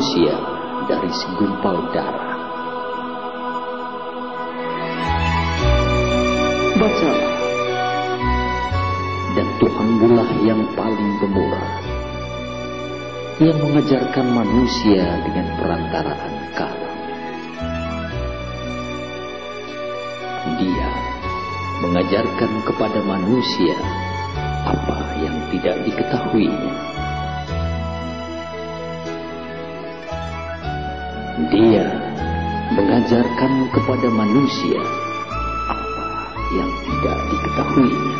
manusia dari segumpal darah. Bacalah. Dan Tuhan bulah yang paling pemurah. Yang mengajarkan manusia dengan perantaraan kalam. Dia mengajarkan kepada manusia apa yang tidak diketahuinya. Dia mengajarkan kepada manusia apa yang tidak diketahuinya.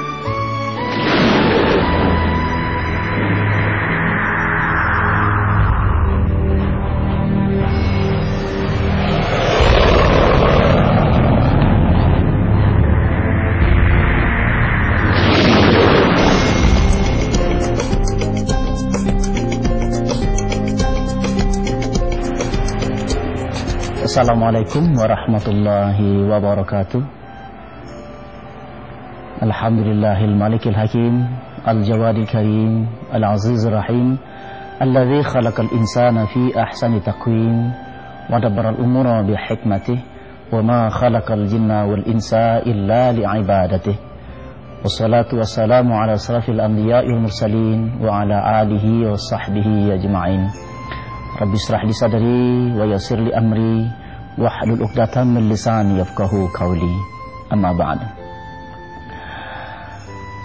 Assalamualaikum warahmatullahi wabarakatuh. Alhamdulillahil malikil hakim Al-jawadil karim Al-azizir rahim Alladhi khalaqal insana fi ahsani taqwim Wadabaral umura bihikmatih Wa ma khalaqal jinna wal insa illa li'ibadatih Wassalatu wassalamu ala sarafil anbiya'il mursalin Wa ala alihi wa sahbihi ajma'in. Rabbi israh li sadri wa yassir li amri wahlul 'uqdatam min lisani yafqahu qawli. Amma ba'd.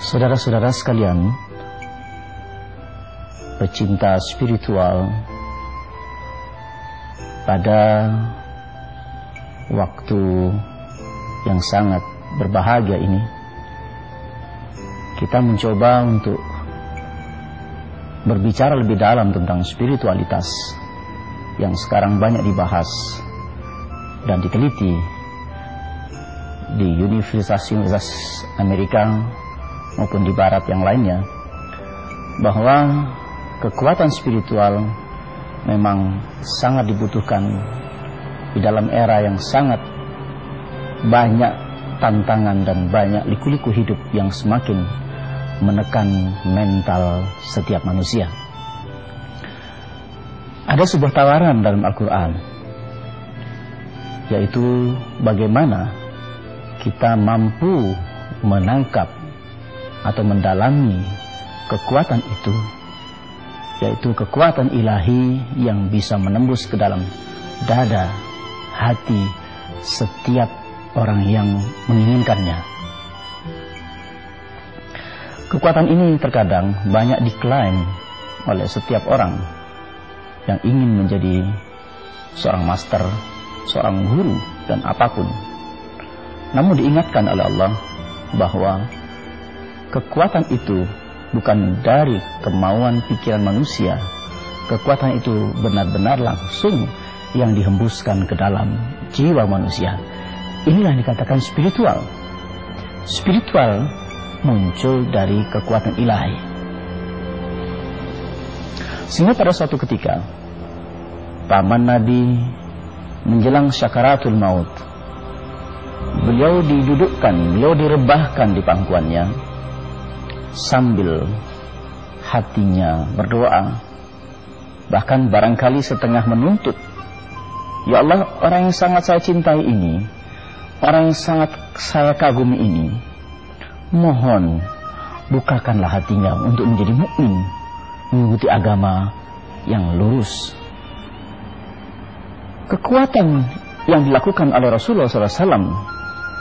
Saudara-saudara sekalian, pecinta spiritual pada waktu yang sangat berbahagia ini kita mencoba untuk berbicara lebih dalam tentang spiritualitas yang sekarang banyak dibahas dan diteliti di universitas-universitas Amerika maupun di barat yang lainnya bahwa kekuatan spiritual memang sangat dibutuhkan di dalam era yang sangat banyak tantangan dan banyak liku-liku hidup yang semakin menekan mental setiap manusia. Ada sebuah tawaran dalam Al-Quran Yaitu bagaimana kita mampu menangkap atau mendalami kekuatan itu Yaitu kekuatan ilahi yang bisa menembus ke dalam dada, hati setiap orang yang menginginkannya. Kekuatan ini terkadang banyak diklaim oleh setiap orang yang ingin menjadi seorang master, seorang guru dan apa pun. Namun diingatkan oleh Allah bahwa kekuatan itu bukan dari kemauan pikiran manusia. Kekuatan itu benar-benar langsung yang dihembuskan ke dalam jiwa manusia. Inilah yang dikatakan spiritual. Spiritual muncul dari kekuatan ilahi. Sehingga pada suatu ketika paman Nabi menjelang syakaratul maut beliau didudukkan, beliau direbahkan di pangkuannya sambil hatinya berdoa bahkan barangkali setengah menuntut Ya Allah orang yang sangat saya cintai ini orang yang sangat saya kagumi ini mohon bukakanlah hatinya untuk menjadi mukmin mengikuti agama yang lurus. Kekuatan yang dilakukan oleh Rasulullah SAW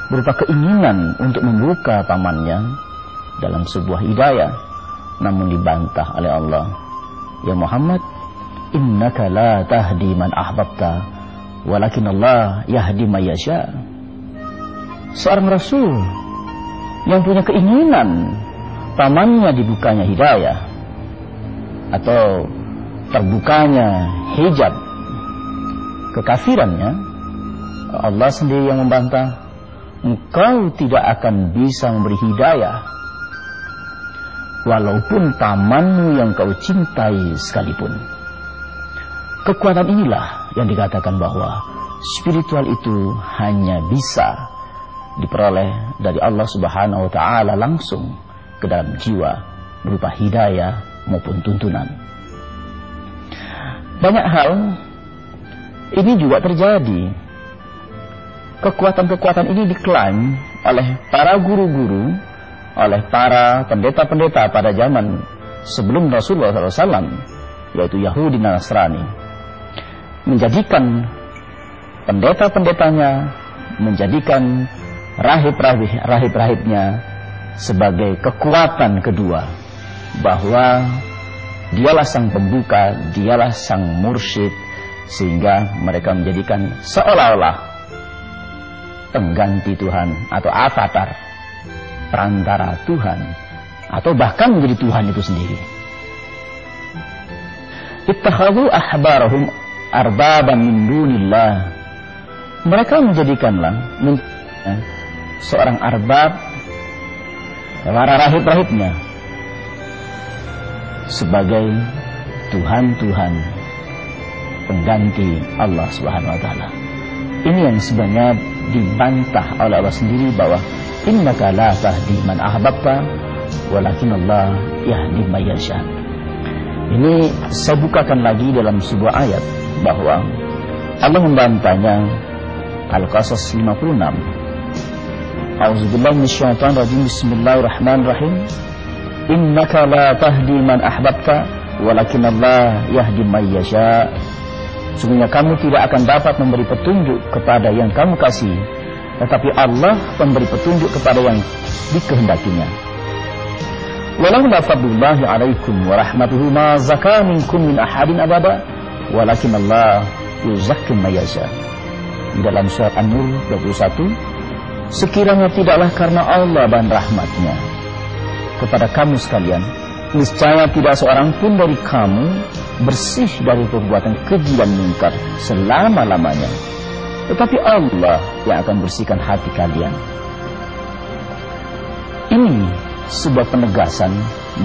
berupa keinginan untuk membuka pamannya dalam sebuah hidayah, namun dibantah oleh Allah. Ya Muhammad, innaka la tahdi man ahbabta, walakin Allah yahdi mayasya. Seorang Rasul yang punya keinginan pamannya dibukanya hidayah, atau terbukanya hijab kekafirannya Allah sendiri yang membantah engkau tidak akan bisa memberi hidayah walaupun pamanmu yang kau cintai sekalipun kekuatan inilah yang dikatakan bahwa spiritual itu hanya bisa diperoleh dari Allah Subhanahu wa taala langsung ke dalam jiwa berupa hidayah maupun tuntunan. Banyak hal ini juga terjadi. Kekuatan-kekuatan ini diklaim oleh para guru-guru, oleh para pendeta-pendeta pada zaman sebelum Rasulullah SAW, yaitu Yahudi Nasrani, menjadikan pendeta-pendetanya, menjadikan rahib-rahib-rahibnya sebagai kekuatan kedua bahwa dialah sang pembuka, dialah sang mursyid sehingga mereka menjadikan seolah-olah pengganti Tuhan atau avatar perantara Tuhan atau bahkan menjadi Tuhan itu sendiri. Ittakhadhu ahbarahum arbaban min dunillah. Mereka menjadikanlah seorang arbab para rahib-rahibnya sebagai Tuhan-Tuhan pengganti Allah Subhanahu wa taala. Ini yang sebenarnya dibantah oleh Allah sendiri bahwa innaka la tahdi man ahbabta walakin Allah yahdi may yasha. Ini saya bukakan lagi dalam sebuah ayat bahwa Allah membantahnya Al-Qasas 56 A'udzubillahi minasyaitonir rajim. Bismillahirrahmanirrahim. Innaka la tahdi man ahbabta walakin Allah yahdi may yasha. Sungguhnya kamu tidak akan dapat memberi petunjuk kepada yang kamu kasih, tetapi Allah memberi petunjuk kepada yang dikehendakinya. Walau la fadlullahi alaikum wa rahmatuhu ma zaka minkum min ahadin abada walakin Allah yuzakki yasha. Di dalam surat An-Nur 21 Sekiranya tidaklah karena Allah dan rahmatnya kepada kamu sekalian, niscaya tidak seorang pun dari kamu bersih dari perbuatan keji dan mungkar selama-lamanya. Tetapi Allah yang akan bersihkan hati kalian. Ini sebuah penegasan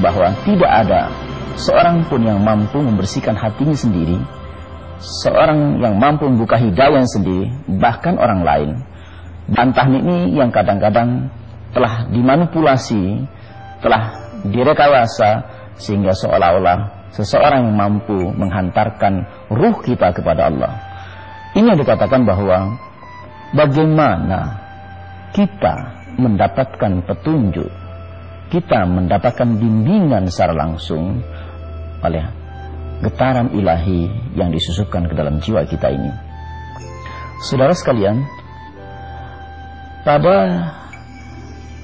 bahwa tidak ada seorang pun yang mampu membersihkan hatinya sendiri, seorang yang mampu membuka hidayah sendiri, bahkan orang lain bantahan ini yang kadang-kadang telah dimanipulasi, telah direkayasa sehingga seolah-olah seseorang yang mampu menghantarkan ruh kita kepada Allah. Ini yang dikatakan bahwa bagaimana kita mendapatkan petunjuk, kita mendapatkan bimbingan secara langsung oleh getaran ilahi yang disusupkan ke dalam jiwa kita ini. Saudara sekalian, pada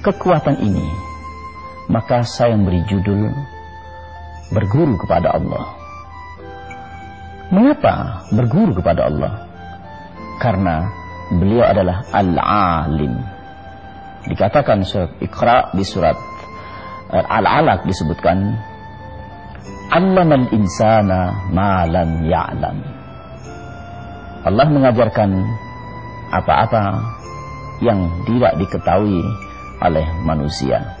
kekuatan ini, maka saya memberi judul berguru kepada Allah. Mengapa berguru kepada Allah? Karena beliau adalah Al-Alim. Dikatakan surat Iqra di surat eh, Al-Alaq disebutkan Allamal insana ma lam ya'lam. Allah mengajarkan apa-apa yang tidak diketahui oleh manusia.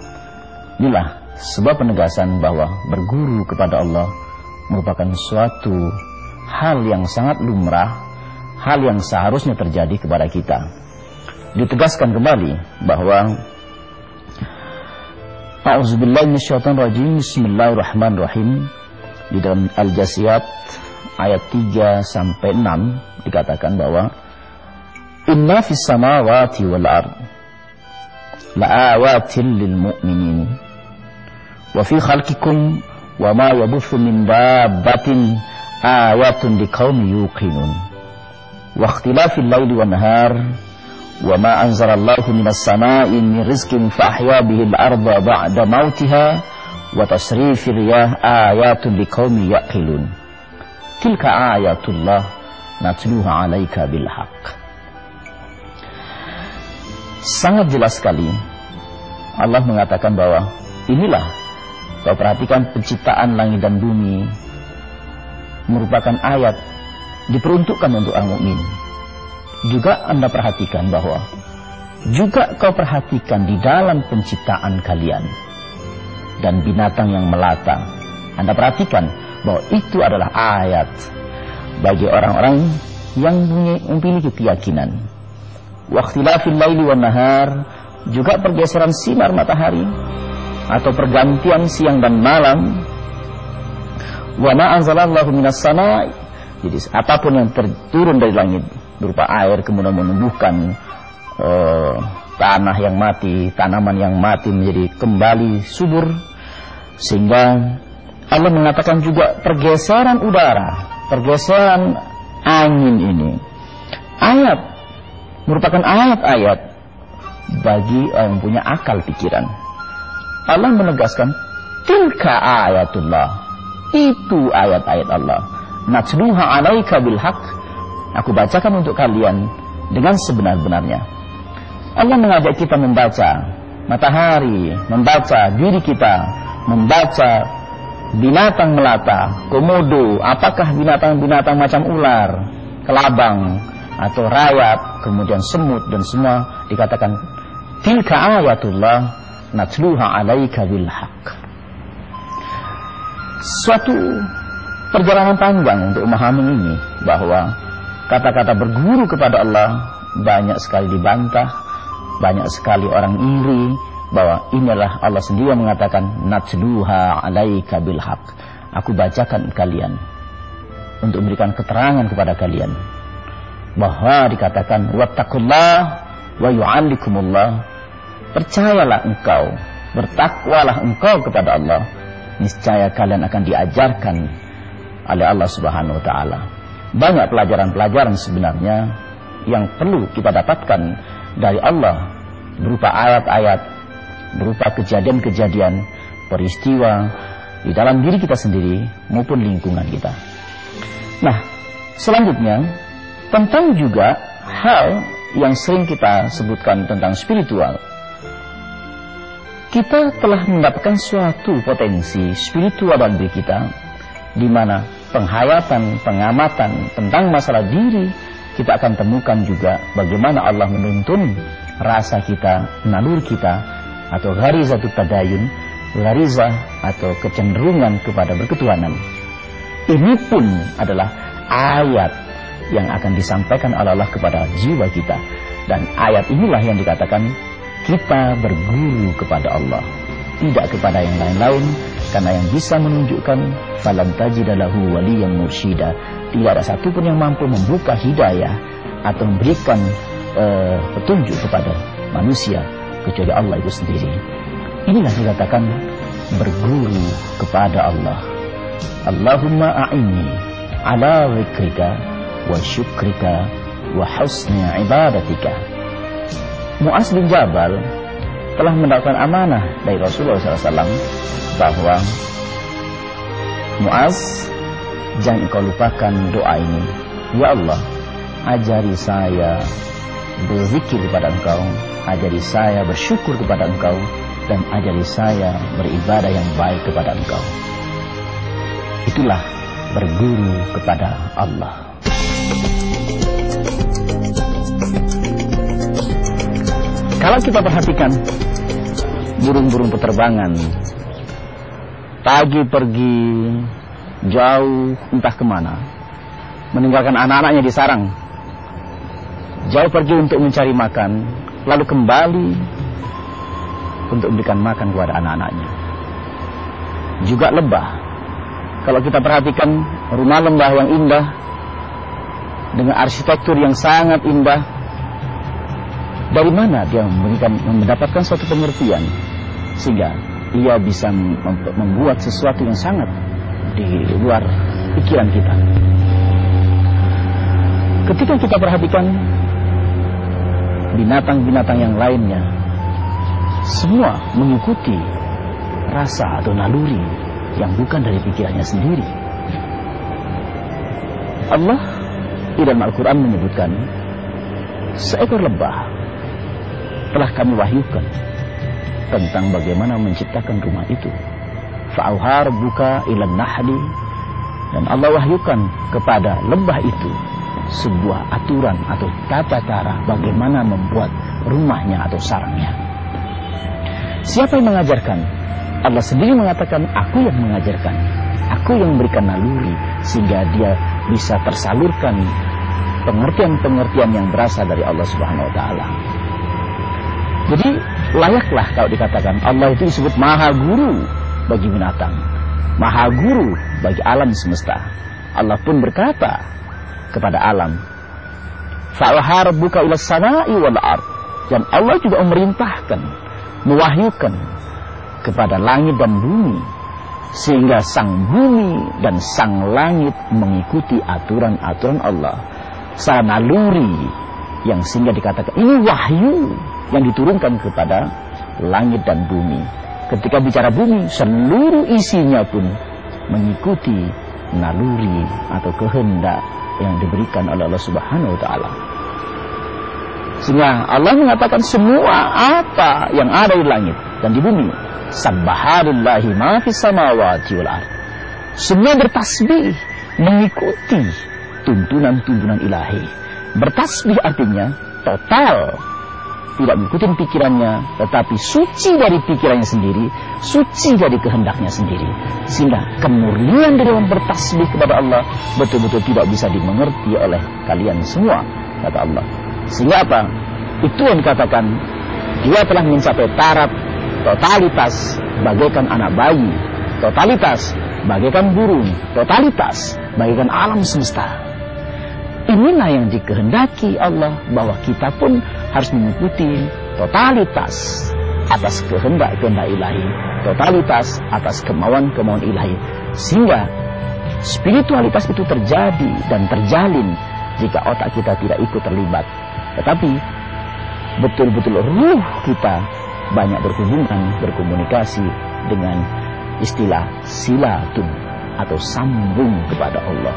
Inilah sebuah penegasan bahwa berguru kepada Allah merupakan suatu hal yang sangat lumrah, hal yang seharusnya terjadi kepada kita. Ditegaskan kembali bahwa A'udzubillahi minasyaitonir Bismillahirrahmanirrahim. Di dalam Al-Jasiyat ayat 3 sampai 6 dikatakan bahwa Inna fis samawati wal ard la'awatin lil mu'minin wa fi khalqikum wa ma yabuthu min dabbatin ayatun liqaumin yuqinun wa ikhtilafil laili wan nahar wa ma anzalallahu minas sama'i min rizqin fa ahya bihi al-ardha ba'da mautiha wa tasrifir riyah ayatun liqaumin yaqilun tilka ayatullah natluha 'alaika bil haqq sangat jelas sekali. Allah mengatakan bahwa inilah kau perhatikan penciptaan langit dan bumi merupakan ayat diperuntukkan untuk orang mukmin. Juga Anda perhatikan bahwa juga kau perhatikan di dalam penciptaan kalian dan binatang yang melata. Anda perhatikan bahwa itu adalah ayat bagi orang-orang yang memiliki keyakinan. Waktilafil laili wan nahar juga pergeseran sinar matahari atau pergantian siang dan malam. Wa ma anzalallahu minas sama jadi apa pun yang turun dari langit berupa air kemudian menumbuhkan uh, tanah yang mati, tanaman yang mati menjadi kembali subur sehingga Allah mengatakan juga pergeseran udara, pergeseran angin ini ayat merupakan ayat-ayat bagi orang yang punya akal pikiran. Allah menegaskan tilka ayatullah. Itu ayat-ayat Allah. Natsluha alaika bil haq. Aku bacakan untuk kalian dengan sebenar-benarnya. Allah mengajak kita membaca matahari, membaca diri kita, membaca binatang melata, komodo, apakah binatang-binatang macam ular, kelabang, atau rayap, kemudian semut dan semua dikatakan tilka ayatullah natluha alaika bil. Suatu perjalanan panjang untuk memahami ini bahwa kata-kata berguru kepada Allah banyak sekali dibantah, banyak sekali orang iri bahwa inilah Allah sendiri yang mengatakan natluha alaika bil. Aku bacakan kalian untuk memberikan keterangan kepada kalian bahwa dikatakan wattaqullah wa yu'allikumullah percayalah engkau bertakwalah engkau kepada Allah. Niscaya kalian akan diajarkan oleh Allah Subhanahu wa taala. Banyak pelajaran-pelajaran sebenarnya yang perlu kita dapatkan dari Allah berupa ayat-ayat berupa kejadian-kejadian peristiwa di dalam diri kita sendiri maupun lingkungan kita. Nah selanjutnya tentang juga hal yang sering kita sebutkan tentang spiritual. Kita telah mendapatkan suatu potensi spiritual dalam kita di mana penghayatan, pengamatan tentang masalah diri kita akan temukan juga bagaimana Allah menuntun rasa kita, nalur kita atau gharizatut tadayun, gharizah atau kecenderungan kepada berketuhanan. Ini pun adalah ayat yang akan disampaikan Allah kepada jiwa kita. Dan ayat inilah yang dikatakan kita berguru kepada Allah, tidak kepada yang lain-lain karena yang bisa menunjukkan falan tajidalahu yang mursyida. Tidak ada satupun yang mampu membuka hidayah atau memberikan uh, petunjuk kepada manusia kecuali Allah itu sendiri. Inilah dikatakan berguru kepada Allah. Allahumma a'inni ala zikrika wa syukrika wa husni ibadatika. Mu'az bin Jabal telah mendapatkan amanah dari Rasulullah SAW bahwa Mu'az jangan engkau lupakan doa ini. Ya Allah ajari saya berzikir kepada engkau ajari saya bersyukur kepada engkau dan ajari saya beribadah yang baik kepada engkau. Itulah berguru kepada Allah Kalau kita perhatikan burung-burung peterbangan pagi pergi jauh entah ke mana meninggalkan anak-anaknya di sarang. Jauh pergi untuk mencari makan lalu kembali untuk memberikan makan kepada anak-anaknya. Juga lebah. Kalau kita perhatikan rumah lembah yang indah dengan arsitektur yang sangat indah dari mana dia memberikan, mendapatkan suatu pengertian sehingga ia bisa membuat sesuatu yang sangat di luar pikiran kita? Ketika kita perhatikan binatang-binatang yang lainnya semua mengikuti rasa atau naluri yang bukan dari pikirannya sendiri. Allah di dalam Al-Quran menyebutkan seekor lebah telah kami wahyukan tentang bagaimana menciptakan rumah itu. Fa'auhar buka ilan nahli dan Allah wahyukan kepada lebah itu sebuah aturan atau tata cara bagaimana membuat rumahnya atau sarangnya. Siapa yang mengajarkan? Allah sendiri mengatakan, aku yang mengajarkan. Aku yang memberikan naluri sehingga dia bisa tersalurkan pengertian-pengertian yang berasal dari Allah Subhanahu wa taala. Jadi layaklah kalau dikatakan Allah itu disebut maha guru bagi binatang, maha guru bagi alam semesta. Allah pun berkata kepada alam, "Fa'ahar buka ila sana'i wal ard." Dan Allah juga memerintahkan, mewahyukan kepada langit dan bumi sehingga sang bumi dan sang langit mengikuti aturan-aturan Allah. Secara naluri yang sehingga dikatakan ini wahyu yang diturunkan kepada langit dan bumi. Ketika bicara bumi, seluruh isinya pun mengikuti naluri atau kehendak yang diberikan oleh Allah Subhanahu wa taala. Sehingga Allah mengatakan semua apa yang ada di langit dan di bumi, sabbahallahi ma fis samawati wal ard. Semua bertasbih mengikuti tuntunan-tuntunan ilahi. Bertasbih artinya total tidak mengikuti pikirannya, tetapi suci dari pikirannya sendiri, suci dari kehendaknya sendiri. Sehingga kemurnian dari bertasbih kepada Allah betul-betul tidak bisa dimengerti oleh kalian semua, kata Allah. Sehingga apa? Itu yang dikatakan dia telah mencapai taraf totalitas bagaikan anak bayi, totalitas bagaikan burung, totalitas bagaikan alam semesta. Inilah yang dikehendaki Allah bahwa kita pun harus mengikuti totalitas atas kehendak-kehendak ilahi, totalitas atas kemauan-kemauan ilahi. Sehingga spiritualitas itu terjadi dan terjalin jika otak kita tidak ikut terlibat. Tetapi betul-betul ruh kita banyak berhubungan, berkomunikasi dengan istilah silatun atau sambung kepada Allah.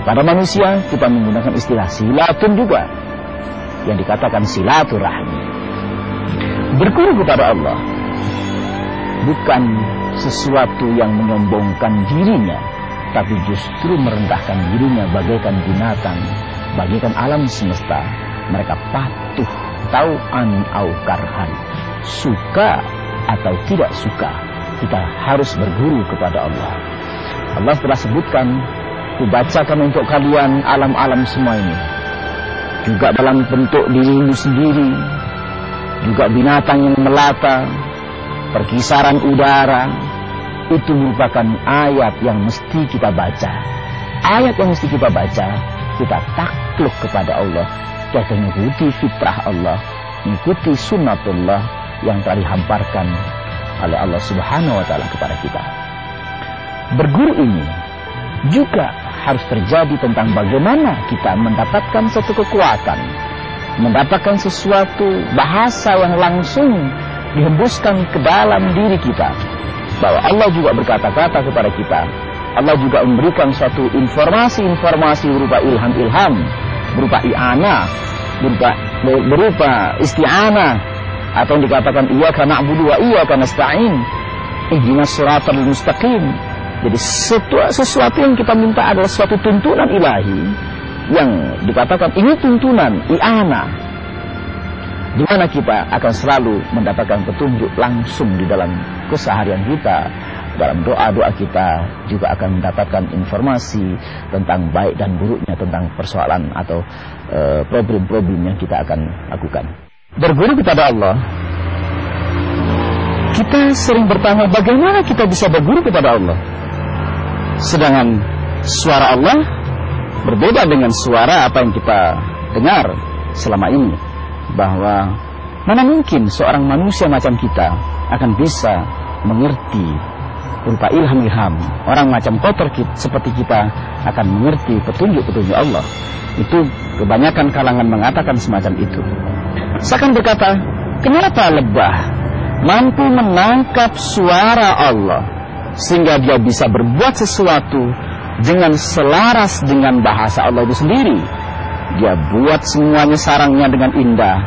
Kepada manusia kita menggunakan istilah silatun juga yang dikatakan silaturahmi. Berguru kepada Allah bukan sesuatu yang menyombongkan dirinya, tapi justru merendahkan dirinya bagaikan binatang, bagaikan alam semesta. Mereka patuh, tahu an au karhan, suka atau tidak suka, kita harus berguru kepada Allah. Allah telah sebutkan, kubacakan untuk kalian alam-alam semua ini juga dalam bentuk dirimu sendiri, juga binatang yang melata, perkisaran udara, itu merupakan ayat yang mesti kita baca. Ayat yang mesti kita baca, kita takluk kepada Allah, kita mengikuti fitrah Allah, mengikuti sunnatullah yang telah dihamparkan oleh Allah Subhanahu wa taala kepada kita. Berguru ini juga harus terjadi tentang bagaimana kita mendapatkan satu kekuatan, mendapatkan sesuatu bahasa yang langsung dihembuskan ke dalam diri kita. Bahwa Allah juga berkata-kata kepada kita. Allah juga memberikan suatu informasi-informasi berupa ilham-ilham, berupa i'ana, berupa berupa isti'anah atau yang dikatakan iya karena abudu wa iya karena nasta'in. Ihdinas siratal mustaqim jadi sesuatu yang kita minta adalah suatu tuntunan ilahi yang dikatakan ini tuntunan i'ana di mana kita akan selalu mendapatkan petunjuk langsung di dalam keseharian kita dalam doa-doa kita juga akan mendapatkan informasi tentang baik dan buruknya tentang persoalan atau eh, problem-problem uh, yang kita akan lakukan. Berguru kepada Allah kita sering bertanya bagaimana kita bisa berguru kepada Allah Sedangkan suara Allah berbeda dengan suara apa yang kita dengar selama ini. Bahwa mana mungkin seorang manusia macam kita akan bisa mengerti berupa ilham-ilham. Orang macam kotor seperti kita akan mengerti petunjuk-petunjuk Allah. Itu kebanyakan kalangan mengatakan semacam itu. Saya akan berkata, kenapa lebah mampu menangkap suara Allah sehingga dia bisa berbuat sesuatu dengan selaras dengan bahasa Allah itu sendiri. Dia buat semuanya sarangnya dengan indah.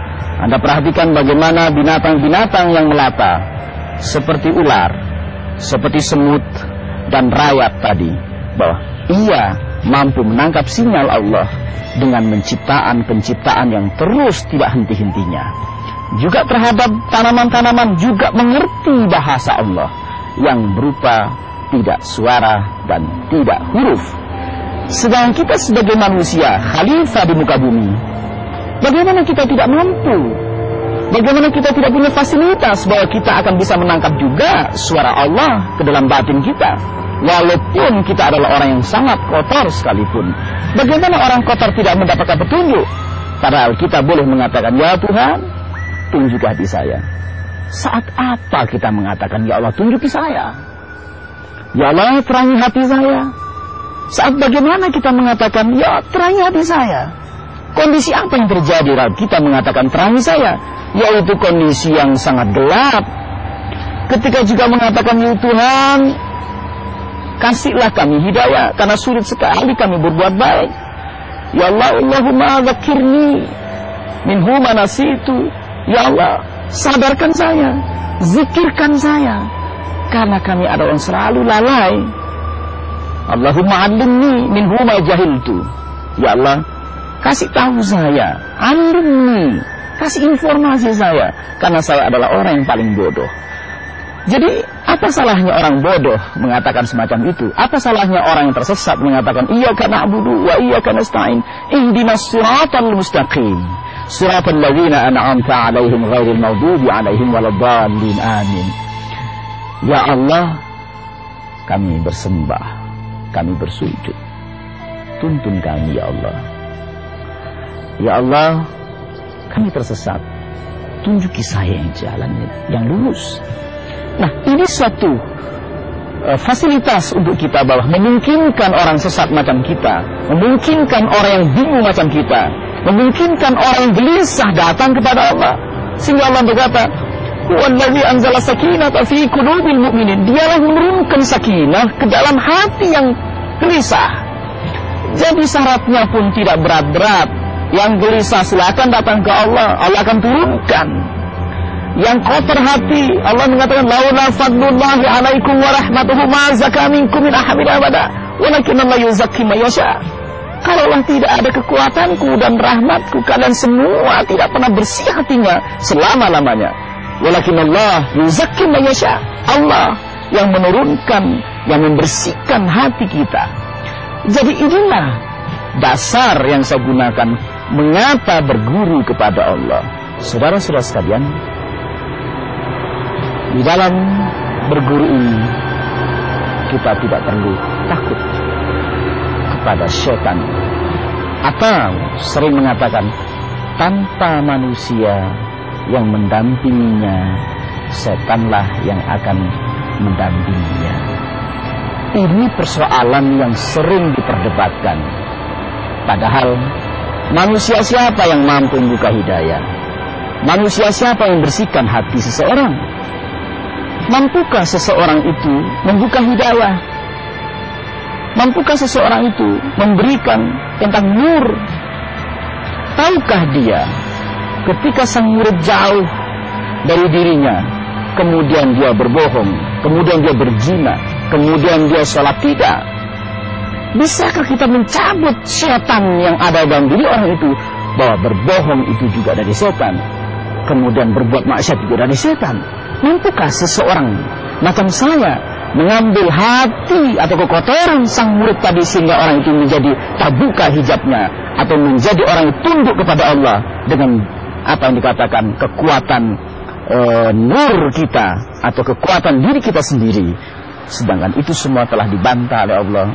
Anda perhatikan bagaimana binatang-binatang yang melata seperti ular, seperti semut dan rayap tadi bahwa ia mampu menangkap sinyal Allah dengan menciptaan-penciptaan yang terus tidak henti-hentinya. Juga terhadap tanaman-tanaman juga mengerti bahasa Allah yang berupa tidak suara dan tidak huruf Sedang kita sebagai manusia, khalifah di muka bumi, bagaimana kita tidak mampu? Bagaimana kita tidak punya fasilitas bahwa kita akan bisa menangkap juga suara Allah ke dalam batin kita? Walaupun kita adalah orang yang sangat kotor sekalipun. Bagaimana orang kotor tidak mendapatkan petunjuk? Padahal kita boleh mengatakan, Ya Tuhan, tunjuk hati saya. Saat apa kita mengatakan, Ya Allah, tunjuki saya? Ya Allah, terangi hati saya. Saat bagaimana kita mengatakan, Ya terangi hati saya? Kondisi apa yang terjadi saat kita mengatakan terangi saya? Yaitu kondisi yang sangat gelap. Ketika juga mengatakan, Ya Tuhan, kasihlah kami hidayah, karena sulit sekali kami berbuat baik. Ya Allah, Allahumma zakirni minhu manasitu. Ya Allah, sadarkan saya, zikirkan saya, karena kami ada orang selalu lalai. Allahumma alimni minhu ma jahiltu. Ya Allah, kasih tahu saya, alimni, kasih informasi saya, karena saya adalah orang yang paling bodoh. Jadi apa salahnya orang bodoh mengatakan semacam itu? Apa salahnya orang yang tersesat mengatakan iya karena abudu wa iya karena stain ihdinas siratal mustaqim siratal ladzina an'amta alaihim ghairil maghdubi alaihim waladdallin amin Ya Allah kami bersembah kami bersujud. Tuntun kami ya Allah. Ya Allah kami tersesat. Tunjuki saya yang jalan yang lurus. Nah ini suatu uh, fasilitas untuk kita bahwa memungkinkan orang sesat macam kita memungkinkan orang yang bingung macam kita memungkinkan orang gelisah datang kepada Allah sehingga Allah berkata Huwallazi anzala sakinata fi qulubil mu'minin. Dialah menurunkan sakinah ke dalam hati yang gelisah. Jadi syaratnya pun tidak berat-berat. Yang gelisah silakan datang ke Allah, Allah akan turunkan. Yang kotor hati, Allah mengatakan laula fadlullahi alaikum wa rahmatuhu ma zaka minkum min ahadin abada. Walakin Allah yuzakki ma yasha. Kalaulah tidak ada kekuatanku dan rahmatku, kalian semua tidak pernah bersih hatinya selama-lamanya. Walakin Allah yuzakki ma yasha. Allah yang menurunkan, yang membersihkan hati kita. Jadi inilah dasar yang saya gunakan mengapa berguru kepada Allah. Saudara-saudara sekalian, di dalam berguru ini kita tidak perlu takut kepada setan. Atau sering mengatakan tanpa manusia yang mendampinginya setanlah yang akan mendampinginya. Ini persoalan yang sering diperdebatkan. Padahal manusia siapa yang mampu membuka hidayah? Manusia siapa yang bersihkan hati seseorang? Mampukah seseorang itu membuka hidayah mampukah seseorang itu memberikan tentang nur tahukah dia ketika sang murid jauh dari dirinya, kemudian dia berbohong, kemudian dia berzina, kemudian dia sholat tidak. Bisakah kita mencabut setan yang ada dalam diri orang itu bahwa berbohong itu juga dari setan, kemudian berbuat maksiat juga dari setan? Mampukah seseorang macam saya mengambil hati atau kekotoran sang murid tadi sehingga orang itu menjadi terbuka hijabnya atau menjadi orang yang tunduk kepada Allah dengan apa yang dikatakan kekuatan e, nur kita atau kekuatan diri kita sendiri. Sedangkan itu semua telah dibantah oleh Allah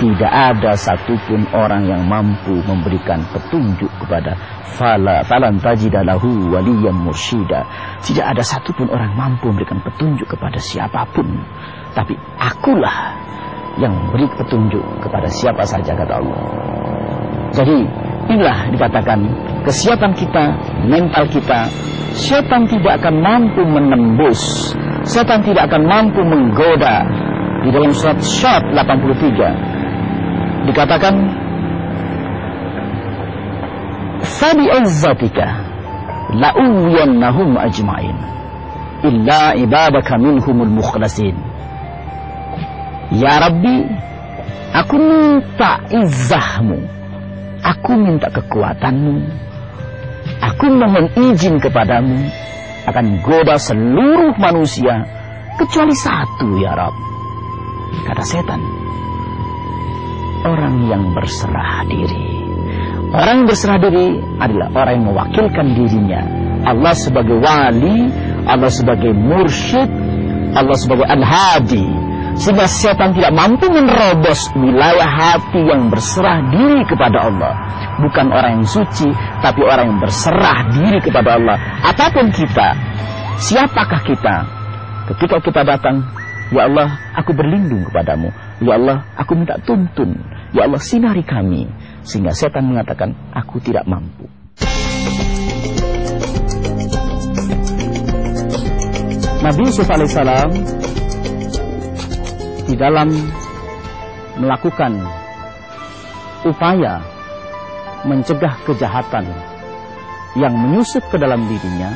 tidak ada satupun orang yang mampu memberikan petunjuk kepada fala falan tajidalahu waliyam mursyida tidak ada satupun orang mampu memberikan petunjuk kepada siapa pun. Tapi akulah yang beri petunjuk kepada siapa saja kata Allah. Jadi inilah dikatakan kesiapan kita, mental kita, setan tidak akan mampu menembus, setan tidak akan mampu menggoda. Di dalam surat Syat 83 dikatakan Fabi izzatika la'uwiyannahum ajma'in illa ibadaka minhumul mukhlasin Ya Rabbi aku minta izzahmu aku minta kekuatanmu Aku mohon izin kepadamu akan goda seluruh manusia kecuali satu ya Rob. Kata setan. Orang yang berserah diri. Orang yang berserah diri adalah orang yang mewakilkan dirinya. Allah sebagai wali, Allah sebagai mursyid, Allah sebagai al-hadi. Sehingga setan tidak mampu menerobos wilayah hati yang berserah diri kepada Allah. Bukan orang yang suci, tapi orang yang berserah diri kepada Allah. Apa pun kita, siapakah kita? Ketika kita datang, Ya Allah, aku berlindung kepadamu. Ya Allah, aku minta tuntun. Ya Allah, sinari kami. Sehingga setan mengatakan, aku tidak mampu. Nabi Yusuf alaihissalam di dalam melakukan upaya mencegah kejahatan yang menyusup ke dalam dirinya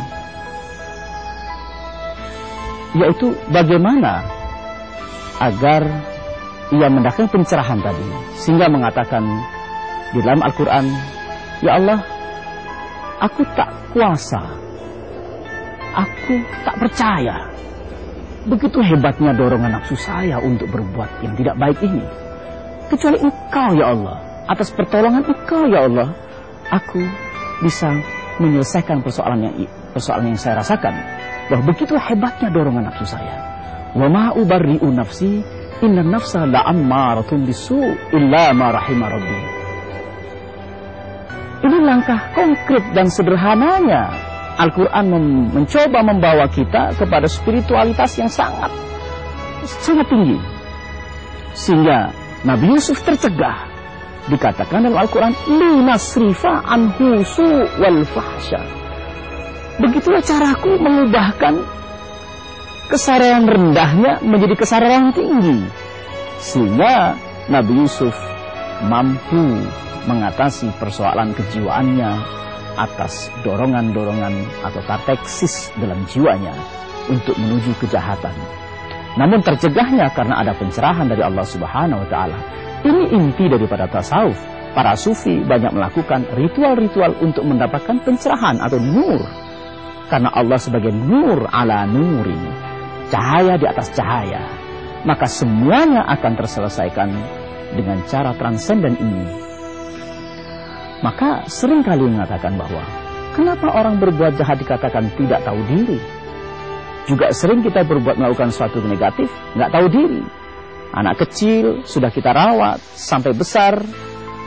yaitu bagaimana agar ia mendapatkan pencerahan tadi sehingga mengatakan di dalam Al-Qur'an ya Allah aku tak kuasa. Aku tak percaya. Begitu hebatnya dorongan nafsu saya untuk berbuat yang tidak baik ini. Kecuali engkau ya Allah. Atas pertolongan engkau ya Allah aku bisa menyelesaikan persoalan yang persoalan yang saya rasakan. Bahwa begitu hebatnya dorongan nafsu saya. Wa ma ubarri'u nafsi inna nafsa la'ammaratun bisu illa ma rahimah rabbi. Ini langkah konkret dan sederhananya Al-Quran mencoba membawa kita kepada spiritualitas yang sangat sangat tinggi. Sehingga Nabi Yusuf tercegah. Dikatakan dalam Al-Quran, Linasrifa anhu su wal fahsya. Begitulah caraku mengubahkan kesarean rendahnya menjadi kesarean tinggi. Sehingga Nabi Yusuf mampu mengatasi persoalan kejiwaannya atas dorongan-dorongan atau kateksis dalam jiwanya untuk menuju kejahatan. Namun tercegahnya karena ada pencerahan dari Allah Subhanahu wa taala. Ini inti daripada tasawuf. Para sufi banyak melakukan ritual-ritual untuk mendapatkan pencerahan atau nur. Karena Allah sebagai nur ala nurin cahaya di atas cahaya, maka semuanya akan terselesaikan dengan cara transenden ini. Maka sering kali mengatakan bahwa kenapa orang berbuat jahat dikatakan tidak tahu diri? Juga sering kita berbuat melakukan suatu negatif, nggak tahu diri. Anak kecil sudah kita rawat sampai besar,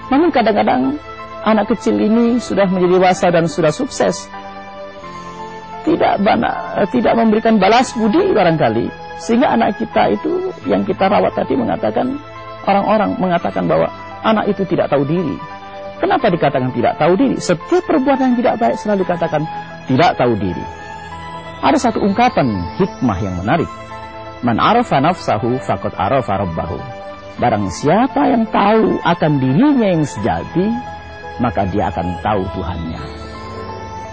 namun kadang-kadang anak kecil ini sudah menjadi dewasa dan sudah sukses, tidak bana, tidak memberikan balas budi barangkali sehingga anak kita itu yang kita rawat tadi mengatakan orang-orang mengatakan bahwa anak itu tidak tahu diri. Kenapa dikatakan tidak tahu diri? Setiap perbuatan yang tidak baik selalu dikatakan tidak tahu diri. Ada satu ungkapan hikmah yang menarik. Man arafa nafsahu fakot arafa rabbahu. Barang siapa yang tahu akan dirinya yang sejati, maka dia akan tahu Tuhannya.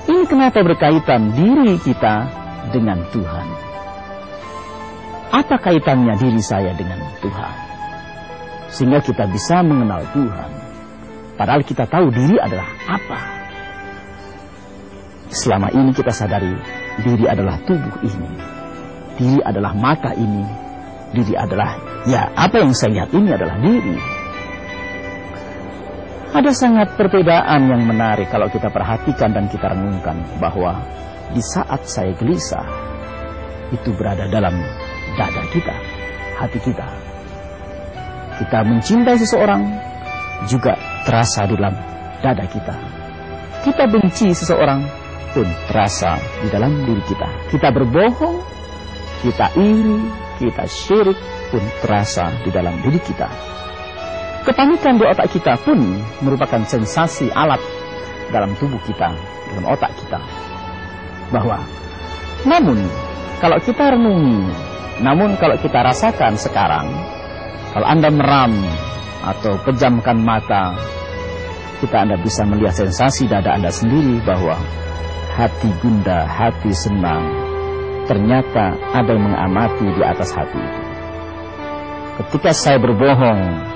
Ini kenapa berkaitan diri kita dengan Tuhan? Apa kaitannya diri saya dengan Tuhan? Sehingga kita bisa mengenal Tuhan. Padahal kita tahu diri adalah apa. Selama ini kita sadari diri adalah tubuh ini. Diri adalah mata ini. Diri adalah, ya apa yang saya lihat ini adalah diri. Ada sangat perbedaan yang menarik kalau kita perhatikan dan kita renungkan bahwa di saat saya gelisah itu berada dalam dada kita, hati kita. Kita mencintai seseorang juga terasa di dalam dada kita. Kita benci seseorang pun terasa di dalam diri kita. Kita berbohong, kita iri, kita syirik pun terasa di dalam diri kita. Kepanikan di otak kita pun merupakan sensasi alat dalam tubuh kita, dalam otak kita. Bahwa, namun kalau kita renungi, namun kalau kita rasakan sekarang, kalau Anda meram atau pejamkan mata, kita Anda bisa melihat sensasi dada Anda sendiri bahwa hati gunda, hati senang, ternyata ada yang mengamati di atas hati itu. Ketika saya berbohong,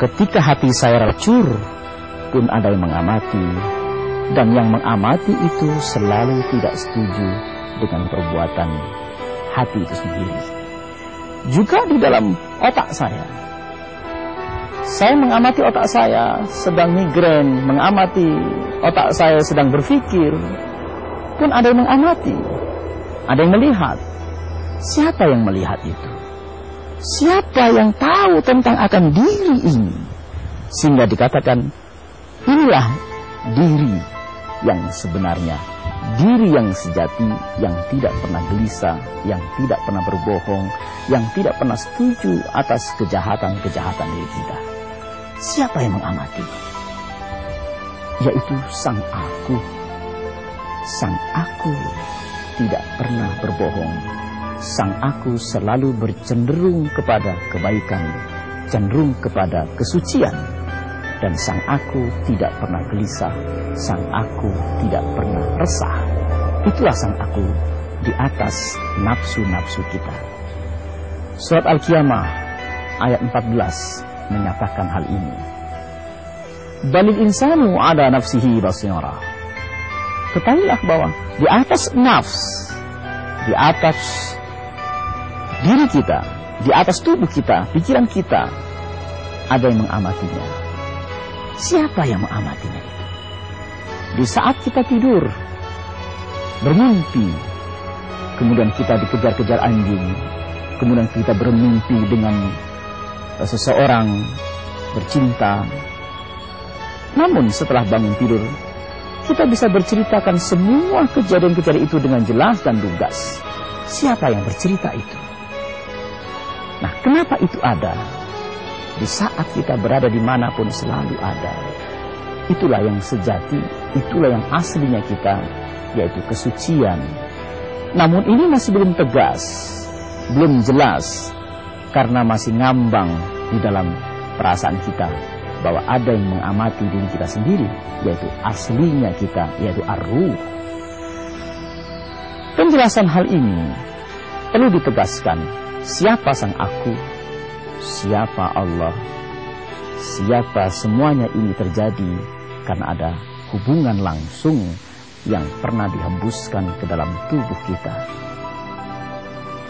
Ketika hati saya racur, pun ada yang mengamati. Dan yang mengamati itu selalu tidak setuju dengan perbuatan hati itu sendiri. Juga di dalam otak saya, Saya mengamati otak saya sedang migrain, mengamati otak saya sedang berpikir, pun ada yang mengamati, ada yang melihat. Siapa yang melihat itu? Siapa yang tahu tentang akan diri ini? Sehingga dikatakan, inilah diri yang sebenarnya diri yang sejati yang tidak pernah gelisah, yang tidak pernah berbohong, yang tidak pernah setuju atas kejahatan-kejahatan diri kita. Siapa yang mengamati? Yaitu sang aku. Sang aku tidak pernah berbohong. Sang aku selalu bercenderung kepada kebaikan, cenderung kepada kesucian dan sang aku tidak pernah gelisah, sang aku tidak pernah resah. Itulah sang aku di atas nafsu-nafsu kita. Surat Al-Qiyamah ayat 14 menyatakan hal ini. Balil insanu ada nafsihi basira. Ketahuilah bahwa di atas nafs, di atas diri kita, di atas tubuh kita, pikiran kita, ada yang mengamatinya Siapa yang mengamatinya? Di saat kita tidur, bermimpi, kemudian kita dikejar-kejar anjing, kemudian kita bermimpi dengan seseorang bercinta. Namun setelah bangun tidur, kita bisa berceritakan semua kejadian-kejadian itu dengan jelas dan lugas. Siapa yang bercerita itu? Nah, kenapa itu ada? Di saat kita berada di mana pun selalu ada. Itulah yang sejati, itulah yang aslinya kita, yaitu kesucian. Namun ini masih belum tegas, belum jelas, karena masih ngambang di dalam perasaan kita bahwa ada yang mengamati diri kita sendiri, yaitu aslinya kita, yaitu arruh. Penjelasan hal ini perlu ditegaskan siapa sang aku siapa Allah, siapa semuanya ini terjadi karena ada hubungan langsung yang pernah dihembuskan ke dalam tubuh kita.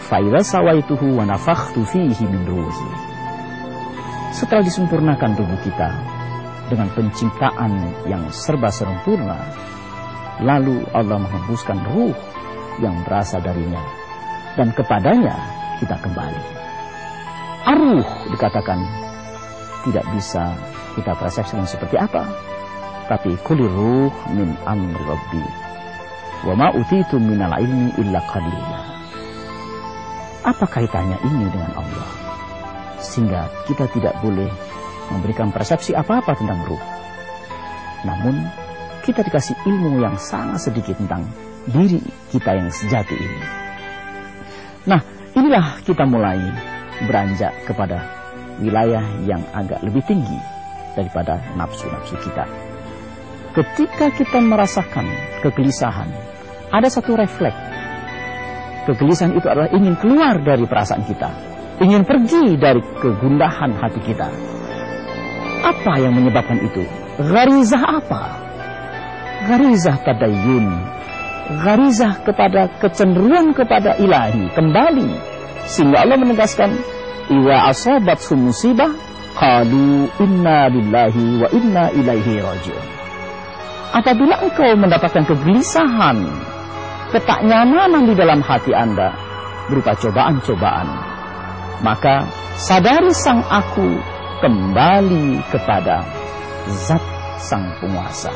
Fa'idha sawaituhu wa nafakhtu fihi min ruhi. Setelah disempurnakan tubuh kita dengan penciptaan yang serba sempurna, lalu Allah menghembuskan ruh yang berasal darinya dan kepadanya kita kembali. Aruh dikatakan tidak bisa kita persepsikan seperti apa. Tapi kuliruh min amri rabbi. Wa ma utitu minal ilmi illa qalila. Apa kaitannya ini dengan Allah? Sehingga kita tidak boleh memberikan persepsi apa-apa tentang ruh. Namun, kita dikasih ilmu yang sangat sedikit tentang diri kita yang sejati ini. Nah, inilah kita mulai beranjak kepada wilayah yang agak lebih tinggi daripada nafsu-nafsu kita. Ketika kita merasakan kegelisahan, ada satu refleks. Kegelisahan itu adalah ingin keluar dari perasaan kita, ingin pergi dari kegundahan hati kita. Apa yang menyebabkan itu? Garizah apa? Garizah tadayun. Garizah kepada kecenderungan kepada ilahi, kembali sehingga Allah menegaskan, "Iwa asabat musibah qalu inna lillahi wa inna ilaihi rajiun." Apabila engkau mendapatkan kegelisahan, ketaknyamanan di dalam hati Anda berupa cobaan-cobaan, maka sadari sang aku kembali kepada zat sang penguasa.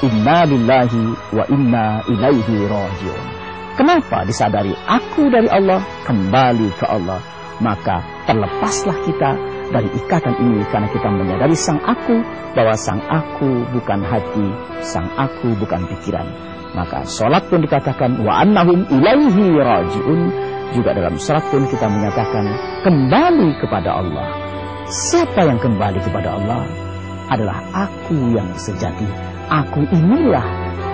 Inna lillahi wa inna ilaihi rajiun. Kenapa disadari aku dari Allah kembali ke Allah? Maka terlepaslah kita dari ikatan ini karena kita menyadari sang aku bahwa sang aku bukan hati, sang aku bukan pikiran. Maka sholat pun dikatakan wa annahum ilaihi rajiun. Juga dalam sholat pun kita menyatakan kembali kepada Allah. Siapa yang kembali kepada Allah? Adalah aku yang sejati. Aku inilah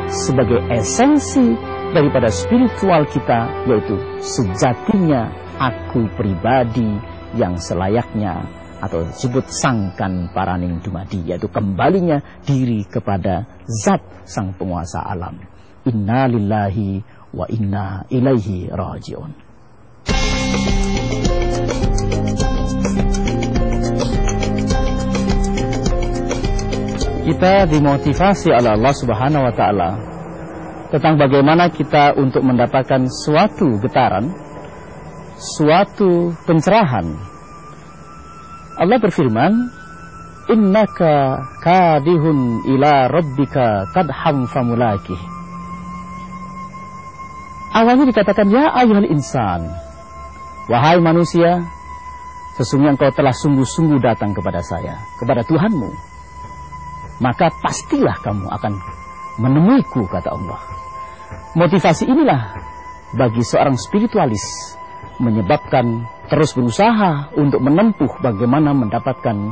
sebagai esensi daripada spiritual kita yaitu sejatinya aku pribadi yang selayaknya atau disebut sangkan paraning dumadi yaitu kembalinya diri kepada zat sang penguasa alam. Inna lillahi wa inna ilaihi rajiun. Kita dimotivasi oleh Allah Subhanahu wa taala tentang bagaimana kita untuk mendapatkan suatu getaran, suatu pencerahan. Allah berfirman, "Innaka kadihun ila rabbika kadham famulaki." Awalnya dikatakan, "Ya ayuhal insan." Wahai manusia, sesungguhnya engkau telah sungguh-sungguh datang kepada saya, kepada Tuhanmu. Maka pastilah kamu akan menemuiku, kata Allah. Motivasi inilah bagi seorang spiritualis menyebabkan terus berusaha untuk menempuh bagaimana mendapatkan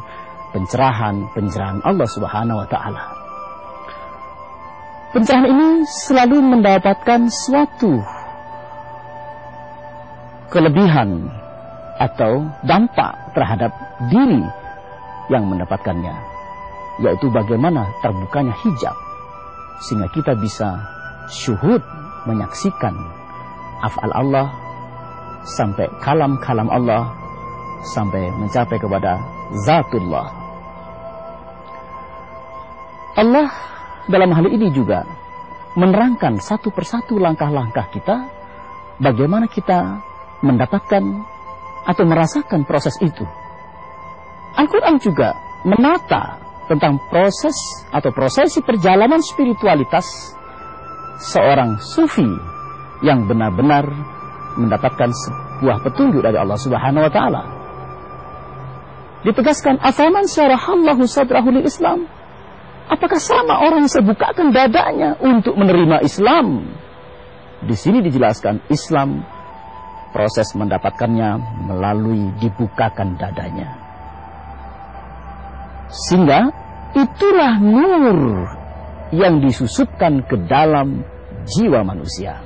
pencerahan-pencerahan Allah Subhanahu wa taala. Pencerahan ini selalu mendapatkan suatu kelebihan atau dampak terhadap diri yang mendapatkannya, yaitu bagaimana terbukanya hijab sehingga kita bisa syuhud menyaksikan afal Allah sampai kalam-kalam Allah sampai mencapai kepada zatullah. Allah dalam hal ini juga menerangkan satu persatu langkah-langkah kita bagaimana kita mendapatkan atau merasakan proses itu. Al-Quran juga menata tentang proses atau prosesi perjalanan spiritualitas seorang sufi yang benar-benar mendapatkan sebuah petunjuk dari Allah Subhanahu wa taala. Ditegaskan afaman syarahallahu sadrahu lil Islam. Apakah sama orang yang sebukakan dadanya untuk menerima Islam? Di sini dijelaskan Islam proses mendapatkannya melalui dibukakan dadanya. Sehingga itulah nur yang disusupkan ke dalam jiwa manusia.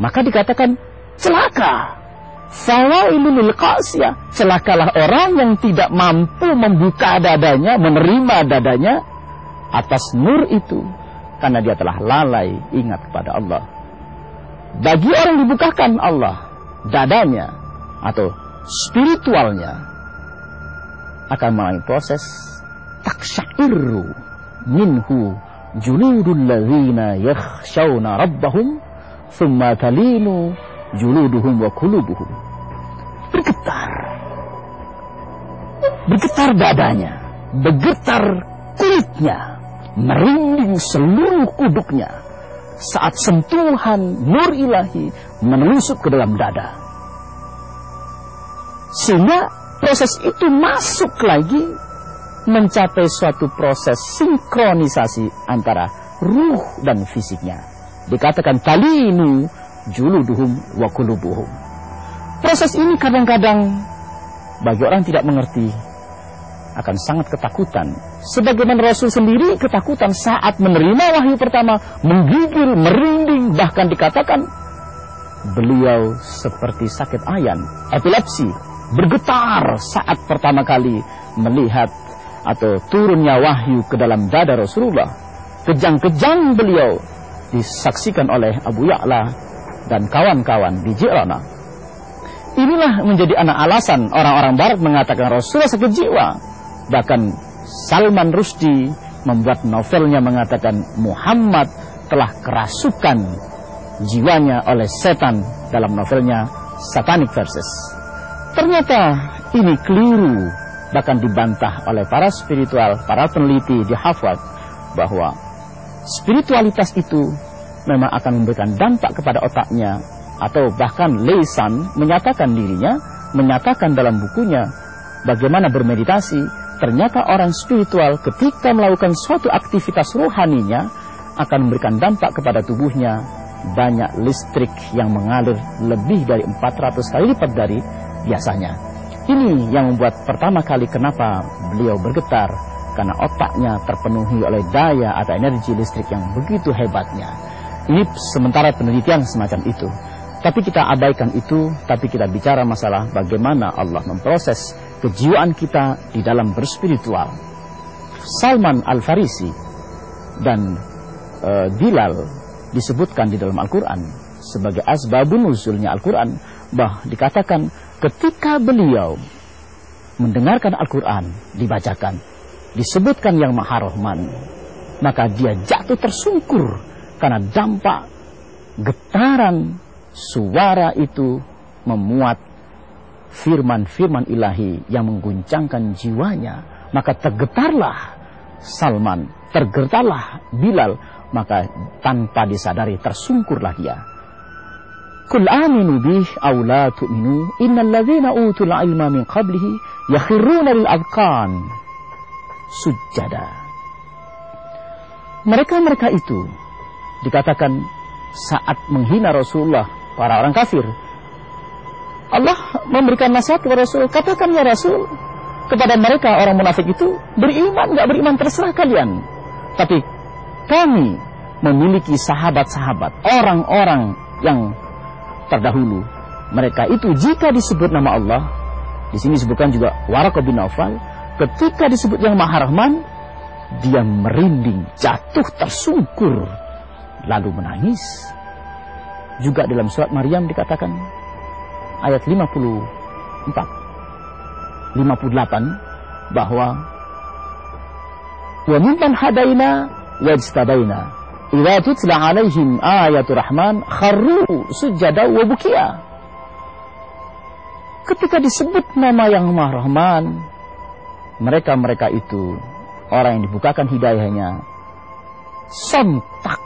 Maka dikatakan celaka. Fawailul. Celakalah orang yang tidak mampu membuka dadanya, menerima dadanya atas nur itu karena dia telah lalai ingat kepada Allah. Bagi orang dibukakan Allah dadanya atau spiritualnya akan melalui proses taksyairu minhu juludul ladzina yakhshawna rabbahum thumma talinu juluduhum wa kulubuhum. Bergetar. Bergetar dadanya. Bergetar kulitnya. Merinding seluruh kuduknya saat sentuhan nur ilahi menelusup ke dalam dada. Sehingga proses itu masuk lagi mencapai suatu proses sinkronisasi antara ruh dan fisiknya. Dikatakan talinu juluduhum wa kulubuhum. Proses ini kadang-kadang bagi orang tidak mengerti akan sangat ketakutan. Sebagaimana Rasul sendiri ketakutan saat menerima wahyu pertama, menggigil, merinding, bahkan dikatakan beliau seperti sakit ayan, epilepsi, bergetar saat pertama kali melihat atau turunnya wahyu ke dalam dada Rasulullah. Kejang-kejang beliau disaksikan oleh Abu Ya'la dan kawan-kawan di Jirana. Inilah menjadi anak alasan orang-orang barat mengatakan Rasulullah sakit jiwa. Bahkan Salman Rusdi membuat novelnya mengatakan Muhammad telah kerasukan jiwanya oleh setan dalam novelnya Satanic Verses. Ternyata ini keliru bahkan dibantah oleh para spiritual, para peneliti di Harvard bahwa spiritualitas itu memang akan memberikan dampak kepada otaknya atau bahkan Leisan menyatakan dirinya, menyatakan dalam bukunya bagaimana bermeditasi, ternyata orang spiritual ketika melakukan suatu aktivitas rohaninya akan memberikan dampak kepada tubuhnya banyak listrik yang mengalir lebih dari 400 kali lipat dari biasanya. Ini yang membuat pertama kali kenapa beliau bergetar karena otaknya terpenuhi oleh daya atau energi listrik yang begitu hebatnya. Ini sementara penelitian semacam itu. Tapi kita abaikan itu, tapi kita bicara masalah bagaimana Allah memproses kejiwaan kita di dalam berspiritual. Salman Al-Farisi dan uh, Bilal disebutkan di dalam Al-Quran sebagai asbabun nuzulnya Al-Quran bah dikatakan ketika beliau mendengarkan Al-Quran dibacakan disebutkan yang Maha Rahman, maka dia jatuh tersungkur karena dampak getaran suara itu memuat firman-firman ilahi yang mengguncangkan jiwanya, maka tergetarlah Salman, tergetarlah Bilal, maka tanpa disadari tersungkurlah dia. Aminu bih aw la tu'minu innal ladzina utul ilma min qablihi yakhiruna lil adqan sujada. Mereka-mereka itu dikatakan saat menghina Rasulullah para orang kafir. Allah memberikan nasihat kepada Rasul, katakan ya Rasul kepada mereka orang munafik itu beriman nggak beriman terserah kalian. Tapi kami memiliki sahabat-sahabat, orang-orang yang terdahulu. Mereka itu jika disebut nama Allah, di sini disebutkan juga Waraqah bin Naufal, ketika disebut yang Maha Rahman, dia merinding, jatuh tersungkur, lalu menangis. Juga dalam surat Maryam dikatakan ayat 54 58 bahwa wa mimman hadaina wajtabaina Idza tutla alaihim ayatu rahman kharru sujada wa bukia. Ketika disebut nama yang Maha Rahman, mereka-mereka itu orang yang dibukakan hidayahnya sontak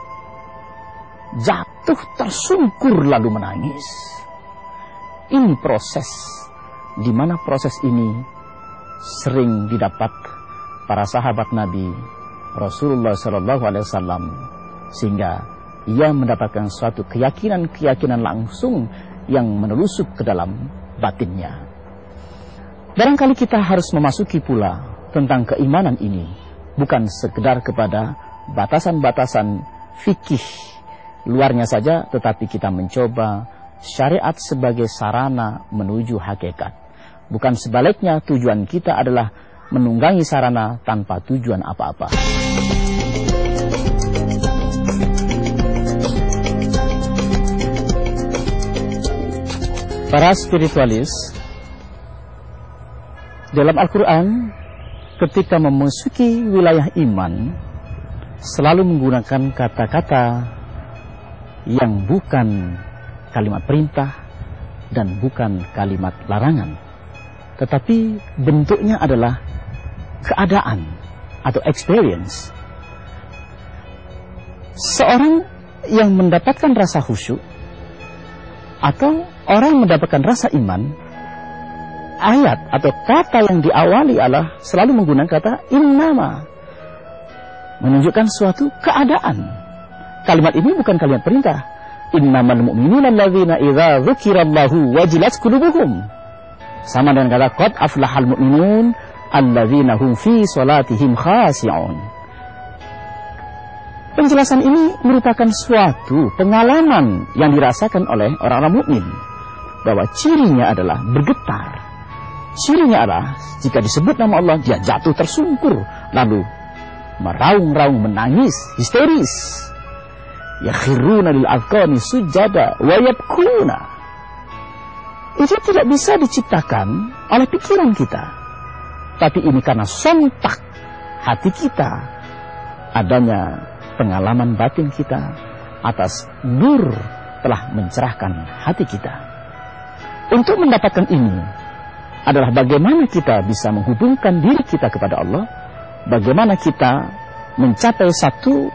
jatuh tersungkur lalu menangis. Ini proses di mana proses ini sering didapat para sahabat Nabi Rasulullah Shallallahu Alaihi Wasallam sehingga ia mendapatkan suatu keyakinan-keyakinan langsung yang menelusup ke dalam batinnya. Barangkali kita harus memasuki pula tentang keimanan ini bukan sekedar kepada batasan-batasan fikih luarnya saja tetapi kita mencoba syariat sebagai sarana menuju hakikat. Bukan sebaliknya tujuan kita adalah menunggangi sarana tanpa tujuan apa-apa. Para spiritualis dalam Al-Quran ketika memasuki wilayah iman selalu menggunakan kata-kata yang bukan kalimat perintah dan bukan kalimat larangan. Tetapi bentuknya adalah keadaan atau experience. Seorang yang mendapatkan rasa khusyuk atau orang mendapatkan rasa iman, ayat atau kata yang diawali Allah selalu menggunakan kata innama. Menunjukkan suatu keadaan. Kalimat ini bukan kalimat perintah. Innamal mu'minuna alladzina idza dzukirallahu wajilat qulubuhum. Sama dengan kata qad aflahal mu'minun alladzina hum fi salatihim khashi'un. Penjelasan ini merupakan suatu pengalaman yang dirasakan oleh orang-orang mukmin bahwa cirinya adalah bergetar. Cirinya adalah jika disebut nama Allah dia jatuh tersungkur lalu meraung-raung menangis histeris. Yakhiruna lil azqani sujada wa yabkuna. Itu tidak bisa diciptakan oleh pikiran kita. Tapi ini karena sontak hati kita adanya pengalaman batin kita atas nur telah mencerahkan hati kita. Untuk mendapatkan ini adalah bagaimana kita bisa menghubungkan diri kita kepada Allah, bagaimana kita mencapai satu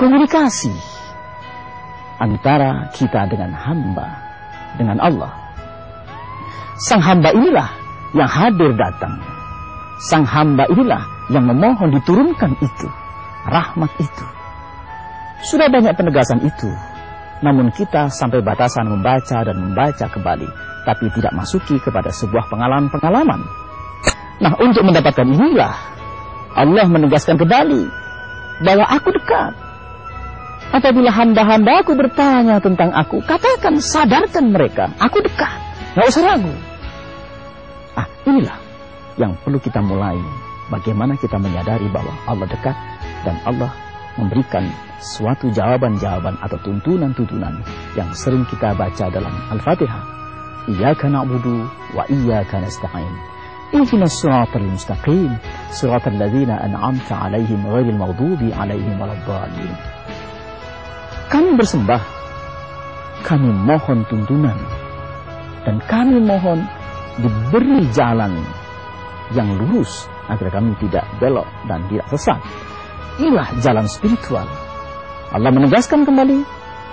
komunikasi antara kita dengan hamba, dengan Allah. Sang hamba inilah yang hadir datang. Sang hamba inilah yang memohon diturunkan itu, rahmat itu. Sudah banyak penegasan itu. Namun kita sampai batasan membaca dan membaca kembali. Tapi tidak masuki kepada sebuah pengalaman-pengalaman. Nah untuk mendapatkan inilah. Allah menegaskan kembali. Bahwa aku dekat. Apabila hamba-hamba aku bertanya tentang aku. Katakan, sadarkan mereka. Aku dekat. Gak usah ragu. Ah inilah yang perlu kita mulai. Bagaimana kita menyadari bahwa Allah dekat dan Allah memberikan suatu jawaban-jawaban atau tuntunan-tuntunan yang sering kita baca dalam Al-Fatihah. Iyyaka na'budu wa iyyaka nasta'in. اهدنا الصراط المستقيم صراط الذين أنعمت عليهم غير المغضوب عليهم ولا الضالين kami bersembah kami mohon tuntunan dan kami mohon diberi jalan yang lurus agar kami tidak belok dan tidak sesat. Inilah jalan spiritual. Allah menegaskan kembali,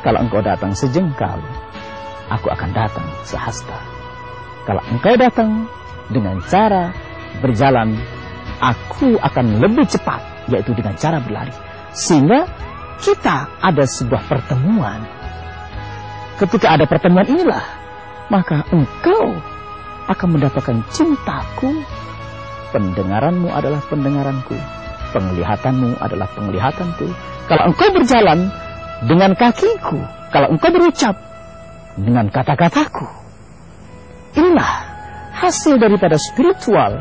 kalau engkau datang sejengkal, aku akan datang sehasta. Kalau engkau datang dengan cara berjalan, aku akan lebih cepat, yaitu dengan cara berlari. Sehingga kita ada sebuah pertemuan. Ketika ada pertemuan inilah, maka engkau akan mendapatkan cintaku. Pendengaranmu adalah pendengaranku. Penglihatanmu adalah penglihatanku. Kalau engkau berjalan dengan kakiku, kalau engkau berucap dengan kata-kataku, inilah hasil daripada spiritual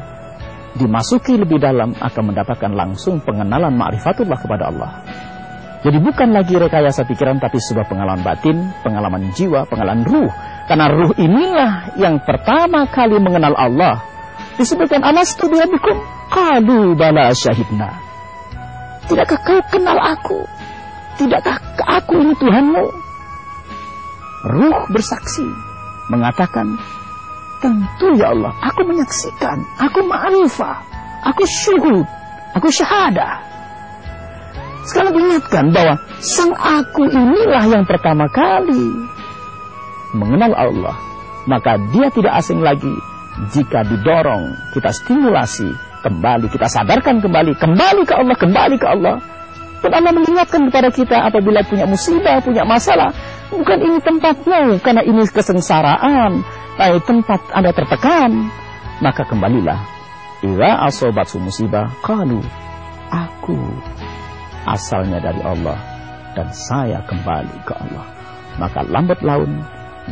dimasuki lebih dalam akan mendapatkan langsung pengenalan ma'rifatullah kepada Allah. Jadi bukan lagi rekayasa pikiran tapi sebuah pengalaman batin, pengalaman jiwa, pengalaman ruh karena ruh inilah yang pertama kali mengenal Allah. Disebutkan alastu biabikum qalu bala syahidna. Tidakkah kau kenal aku? Tidakkah aku ini Tuhanmu? Ruh bersaksi mengatakan, tentu ya Allah, aku menyaksikan, aku ma'rifah, aku syuhud, aku syahadah. Sekarang ingatkan bahwa sang aku inilah yang pertama kali mengenal Allah, maka dia tidak asing lagi jika didorong, kita stimulasi kembali, kita sadarkan kembali, kembali ke Allah, kembali ke Allah. Dan Allah mengingatkan kepada kita apabila punya musibah, punya masalah, bukan ini tempatmu, karena ini kesengsaraan, tapi tempat Anda tertekan, maka kembalilah. Ila asobat musibah, kalu, aku asalnya dari Allah, dan saya kembali ke Allah. Maka lambat laun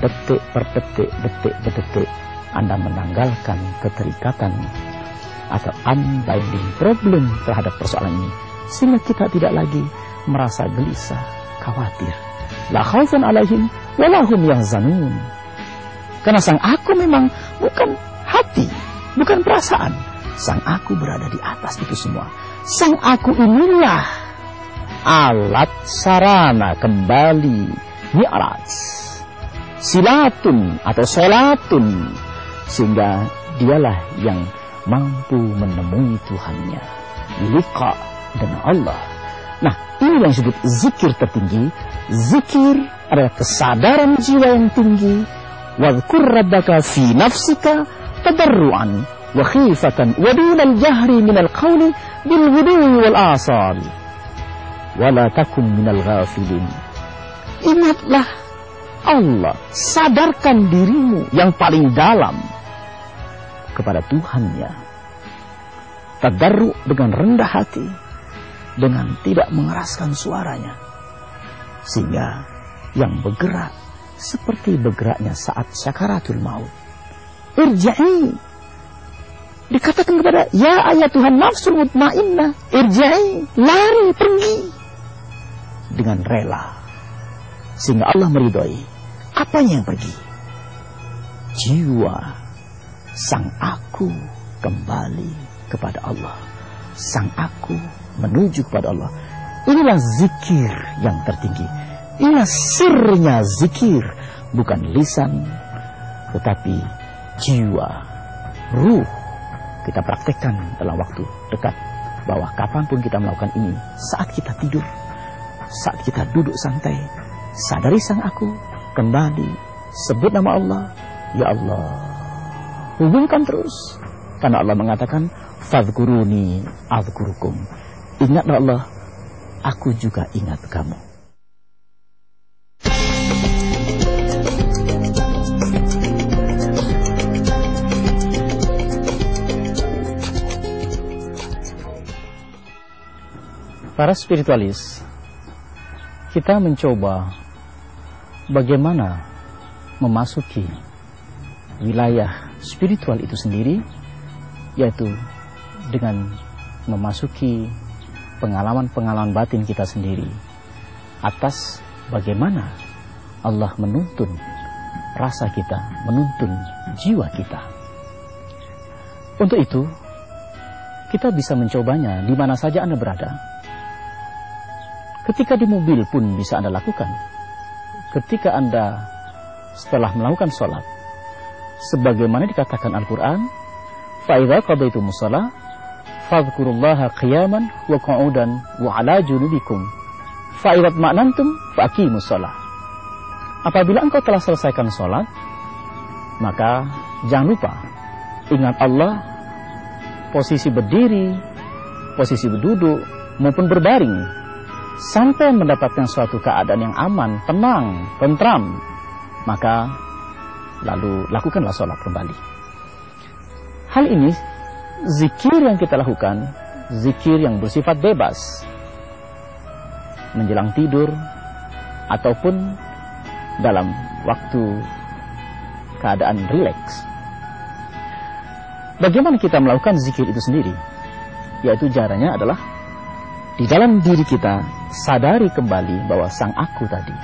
detik per detik, detik per detik, Anda menanggalkan keterikatan atau unbinding problem terhadap persoalan ini. Sehingga kita tidak lagi merasa gelisah, khawatir. La khaufun alaihim walahum yahzanun. Karena sang aku memang bukan hati, bukan perasaan. Sang aku berada di atas itu semua. Sang aku inilah alat sarana kembali mi'raj silatun atau solatun sehingga dialah yang mampu menemui Tuhannya. Liqa dengan Allah. Nah ini yang disebut zikir tertinggi. Zikir adalah kesadaran jiwa yang tinggi. Wadhkur rabbaka fi nafsika tadarruan wa khifatan wa dunal jahri minal qawli bil ghudwi wal asal wala takun minal ghafilin ingatlah Allah, sadarkan dirimu yang paling dalam kepada Tuhannya. Tadarru dengan rendah hati, dengan tidak mengeraskan suaranya. Sehingga yang bergerak seperti bergeraknya saat syakaratul maut. Irja'i. Dikatakan kepada, ya ayat Tuhan nafsul mutmainnah, irja'i, lari, pergi. Dengan rela. Sehingga Allah meridhoi Apanya yang pergi? Jiwa sang aku kembali kepada Allah. Sang aku menuju kepada Allah. Inilah zikir yang tertinggi. Inilah sirnya zikir. Bukan lisan, tetapi jiwa, ruh. Kita praktekkan dalam waktu dekat. Bahwa kapan pun kita melakukan ini, saat kita tidur, saat kita duduk santai, sadari sang aku, kembali sebut nama Allah ya Allah hubungkan terus. Karena Allah mengatakan fadhkuruni adhkurukum. Ingatlah Allah aku juga ingat kamu. Para spiritualis, kita mencoba bagaimana memasuki wilayah spiritual itu sendiri yaitu dengan memasuki pengalaman-pengalaman batin kita sendiri atas bagaimana Allah menuntun rasa kita, menuntun jiwa kita. Untuk itu, kita bisa mencobanya di mana saja Anda berada. Ketika di mobil pun bisa Anda lakukan. Ketika Anda setelah melakukan sholat, sebagaimana dikatakan Al-Qur'an, "Fa idza itu shalah fadhkurullaha qiyaman wa qu'udan wa 'ala junubikum." Fa idza ma'nantum faqimus shalah. Apabila engkau telah selesaikan sholat, maka jangan lupa ingat Allah posisi berdiri, posisi berduduk, maupun berbaring sampai mendapatkan suatu keadaan yang aman, tenang, tentram, maka lalu lakukanlah sholat kembali. Hal ini zikir yang kita lakukan, zikir yang bersifat bebas, menjelang tidur ataupun dalam waktu keadaan rileks. Bagaimana kita melakukan zikir itu sendiri? Yaitu caranya adalah di dalam diri kita sadari kembali bahwa sang aku tadi.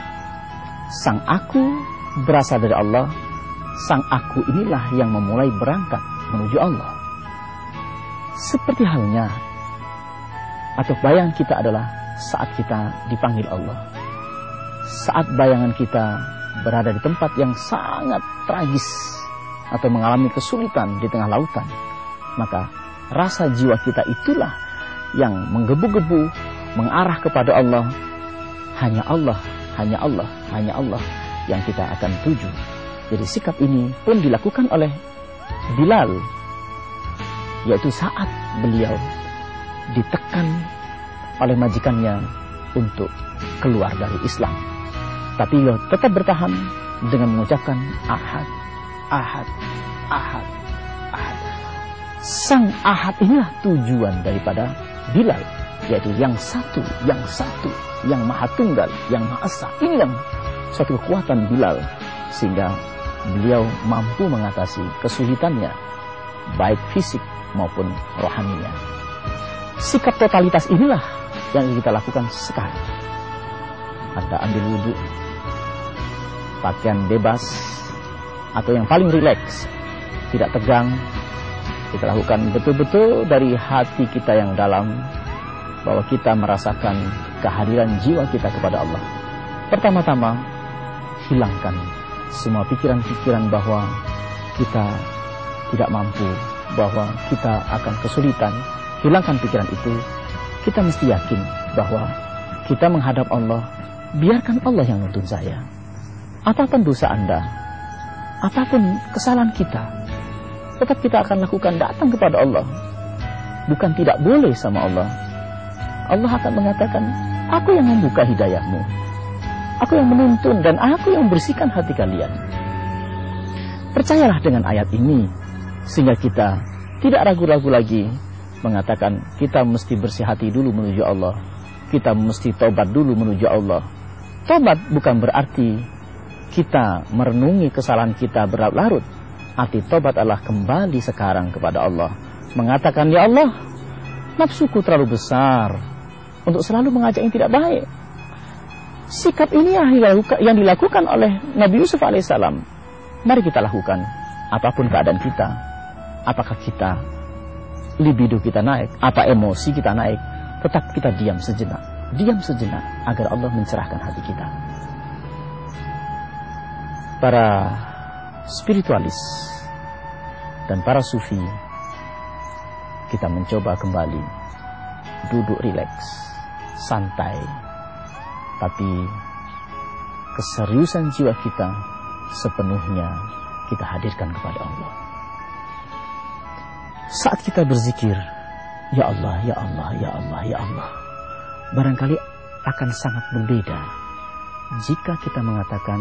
Sang aku berasal dari Allah. Sang aku inilah yang memulai berangkat menuju Allah. Seperti halnya atau bayangan kita adalah saat kita dipanggil Allah. Saat bayangan kita berada di tempat yang sangat tragis atau mengalami kesulitan di tengah lautan, maka rasa jiwa kita itulah yang menggebu-gebu mengarah kepada Allah. Hanya Allah, hanya Allah, hanya Allah yang kita akan tuju. Jadi sikap ini pun dilakukan oleh Bilal, yaitu saat beliau ditekan oleh majikannya untuk keluar dari Islam. Tapi beliau tetap bertahan dengan mengucapkan ahad, ahad, ahad, ahad. Sang ahad inilah tujuan daripada Bilal, yaitu yang satu, yang satu, yang maha tunggal, yang maha esa. Ini yang suatu kekuatan Bilal sehingga beliau mampu mengatasi kesulitannya baik fisik maupun rohaninya. Sikap totalitas inilah yang kita lakukan sekarang. Anda ambil wudhu, pakaian bebas atau yang paling rileks, tidak tegang. Kita lakukan betul-betul dari hati kita yang dalam bahwa kita merasakan kehadiran jiwa kita kepada Allah. Pertama-tama, hilangkan semua pikiran-pikiran bahwa kita tidak mampu, bahwa kita akan kesulitan. Hilangkan pikiran itu. Kita mesti yakin bahwa kita menghadap Allah, biarkan Allah yang nuntun saya apa pun dosa Anda, apa pun kesalahan kita, tetap kita akan lakukan datang kepada Allah. Bukan tidak boleh sama Allah. Allah akan mengatakan, aku yang membuka hidayahmu. Aku yang menuntun dan aku yang membersihkan hati kalian. Percayalah dengan ayat ini, sehingga kita tidak ragu-ragu lagi mengatakan kita mesti bersih hati dulu menuju Allah. Kita mesti tobat dulu menuju Allah. Tobat bukan berarti kita merenungi kesalahan kita berlarut-larut, arti tobat adalah kembali sekarang kepada Allah. Mengatakan, Ya Allah, nafsuku terlalu besar untuk selalu mengajak yang tidak baik. Sikap ini yang dilakukan oleh Nabi Yusuf alaihissalam. Mari kita lakukan apa pun keadaan kita. Apakah kita libido kita naik, apa emosi kita naik, tetap kita diam sejenak. Diam sejenak agar Allah mencerahkan hati kita para spiritualis dan para sufi kita mencoba kembali duduk rileks, santai, tapi keseriusan jiwa kita sepenuhnya kita hadirkan kepada Allah. Saat kita berzikir, Ya Allah, Ya Allah, Ya Allah, Ya Allah, barangkali akan sangat berbeda jika kita mengatakan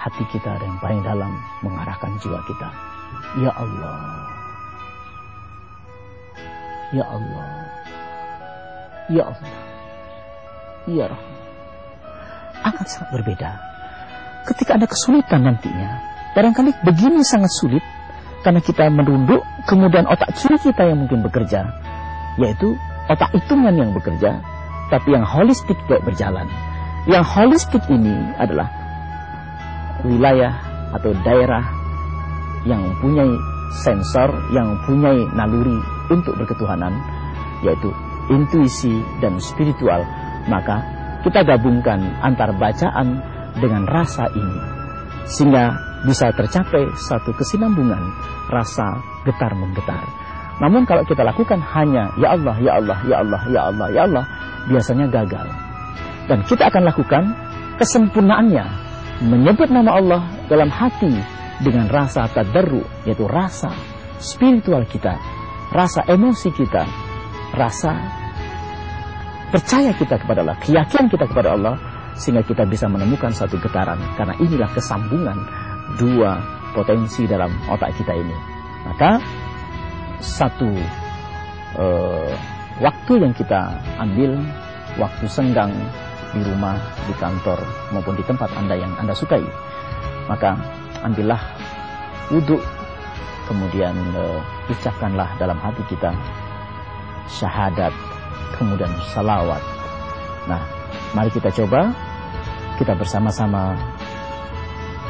hati kita yang paling dalam mengarahkan jiwa kita. Ya Allah. Ya Allah. Ya Allah. Ya Rahman. Akan sangat berbeda. Ketika ada kesulitan nantinya, barangkali begini sangat sulit karena kita menunduk, kemudian otak kiri kita yang mungkin bekerja, yaitu otak hitungan yang bekerja, tapi yang holistik tidak berjalan. Yang holistik ini adalah wilayah atau daerah yang mempunyai sensor yang punya naluri untuk berketuhanan, yaitu intuisi dan spiritual, maka kita gabungkan antara bacaan dengan rasa ini, sehingga bisa tercapai satu kesinambungan rasa getar menggetar. Namun kalau kita lakukan hanya ya Allah, ya Allah, ya Allah, ya Allah, ya Allah, biasanya gagal. Dan kita akan lakukan kesempurnaannya menyebut nama Allah dalam hati dengan rasa tadarru yaitu rasa spiritual kita, rasa emosi kita, rasa percaya kita kepada Allah, keyakinan kita kepada Allah sehingga kita bisa menemukan satu getaran karena inilah kesambungan dua potensi dalam otak kita ini. Maka satu uh, waktu yang kita ambil, waktu senggang di rumah, di kantor, maupun di tempat Anda yang Anda sukai. Maka ambillah wudhu, kemudian uh, ucapkanlah dalam hati kita syahadat, kemudian salawat. Nah, mari kita coba, kita bersama-sama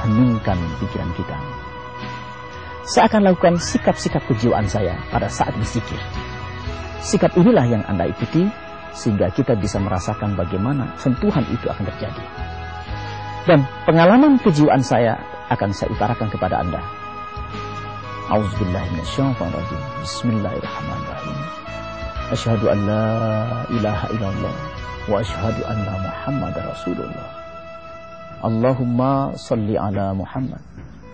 heningkan pikiran kita. Saya akan lakukan sikap-sikap kejiwaan saya pada saat berzikir. Sikap inilah yang Anda ikuti sehingga kita bisa merasakan bagaimana sentuhan itu akan terjadi. Dan pengalaman kejiwaan saya akan saya utarakan kepada Anda. Bismillahirrahmanirrahim. Asyhadu an la ilaha illallah wa asyhadu anna Muhammadar Rasulullah. Allahumma salli ala Muhammad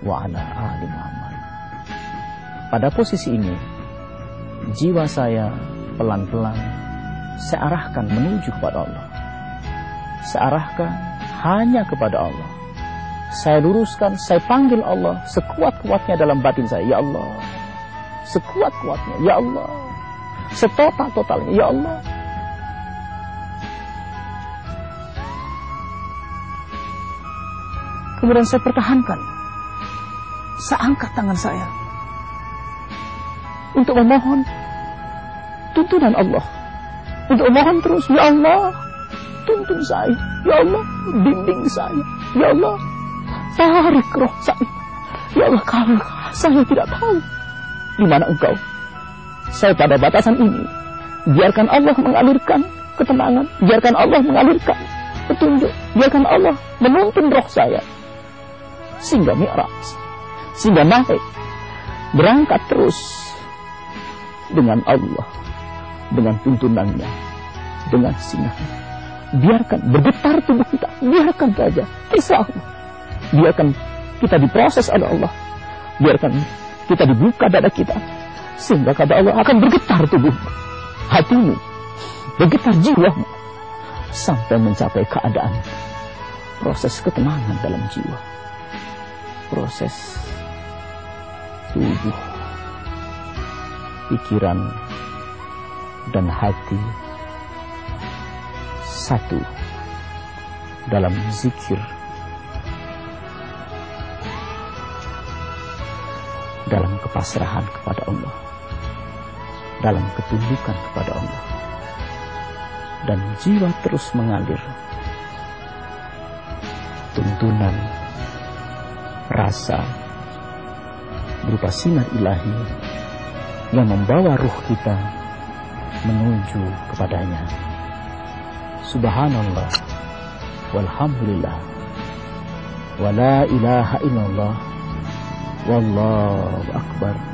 wa ala ali Muhammad. Pada posisi ini, jiwa saya pelan-pelan saya arahkan menuju kepada Allah. Saya arahkan hanya kepada Allah. Saya luruskan, saya panggil Allah sekuat-kuatnya dalam batin saya. Ya Allah. Sekuat-kuatnya. Ya Allah. Setotal-totalnya. Ya Allah. Kemudian saya pertahankan. Saya angkat tangan saya untuk memohon tuntunan Allah. Untuk memohon terus, Ya Allah, tuntun saya. Ya Allah, bimbing saya. Ya Allah, tarik roh saya. Ya Allah, kalau saya tidak tahu di mana engkau. Saya pada batasan ini, biarkan Allah mengalirkan ketenangan, biarkan Allah mengalirkan petunjuk, biarkan Allah menuntun roh saya. Sehingga mi'raj, sehingga naik, berangkat terus dengan Allah, dengan tuntunannya, dengan sinahnya. Biarkan bergetar tubuh kita, biarkan saja, kisah. Biarkan kita diproses oleh Allah. Biarkan kita dibuka dada kita. Sehingga kata Allah akan bergetar tubuh hatimu, bergetar jiwamu. Sampai mencapai keadaan proses ketenangan dalam jiwa. Proses tubuh pikiran, dan hati satu dalam zikir dalam kepasrahan kepada Allah dalam ketundukan kepada Allah. Dan jiwa terus mengalir. Tuntunan rasa berupa sinar ilahi yang membawa ruh kita menuju kepadanya. Subhanallah, walhamdulillah, wa la ilaha illallah, wallahu akbar.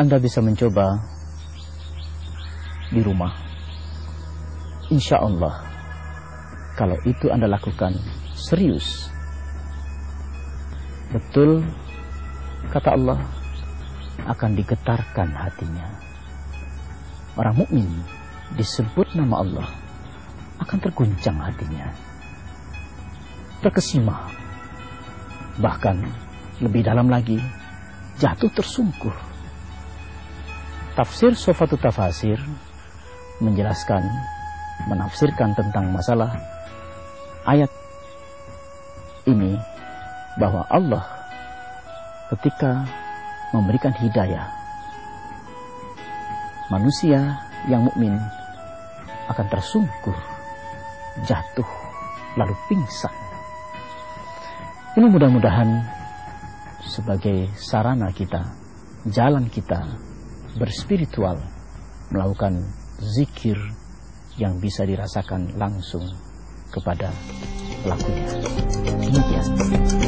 Anda bisa mencoba di rumah. Insya Allah, kalau itu Anda lakukan serius, Betul kata Allah akan digetarkan hatinya. Orang mukmin disebut nama Allah akan terguncang hatinya. terkesima. Bahkan lebih dalam lagi, jatuh tersungkur. Tafsir Sofatu Tafasir menjelaskan, menafsirkan tentang masalah ayat ini bahwa Allah ketika memberikan hidayah manusia yang mukmin akan tersungkur, jatuh, lalu pingsan. Ini mudah-mudahan sebagai sarana kita, jalan kita berspiritual melakukan zikir yang bisa dirasakan langsung kepada pelakunya. Demikian.